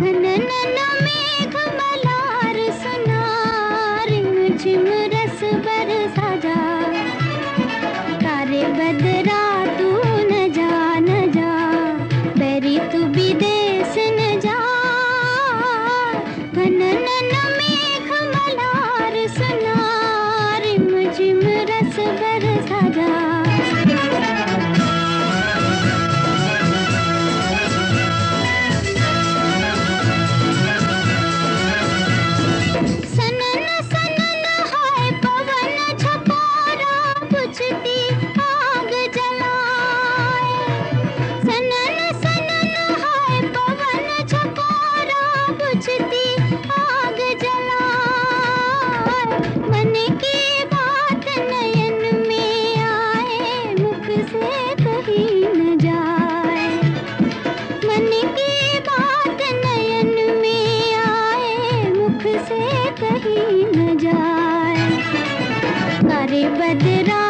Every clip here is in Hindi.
साधन ना झिम रस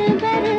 पर